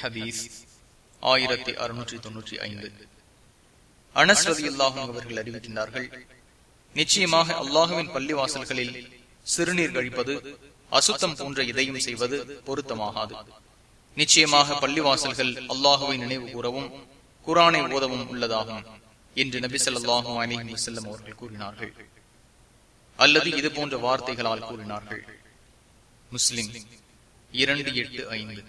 ஹதீஸ் ஆயிரத்தி அறுநூற்றி தொன்னூற்றி ஐந்து. அனஸ்ரதி அல்லாஹும் அவர்கள் அறிவிக்கின்றார்கள் நிச்சயமாக அல்லாஹுவின் பள்ளிவாசல்களில் சிறுநீர் கழிப்பது அசுத்தம் போன்ற இதையும் செய்வது பொருத்தமாகாது. நிச்சயமாக பள்ளிவாசல்கள் அல்லாஹுவை நினைவு கூறவும் குரானை ஓதவும் உள்ளதாகும் என்று நபி சொல்லாஹும் அலிஹி செல்லம் அவர்கள் கூறினார்கள். அல்லது இது போன்ற வார்த்தைகளால் கூறினார்கள். முஸ்லிம் இரண்டு எட்டு ஐந்து.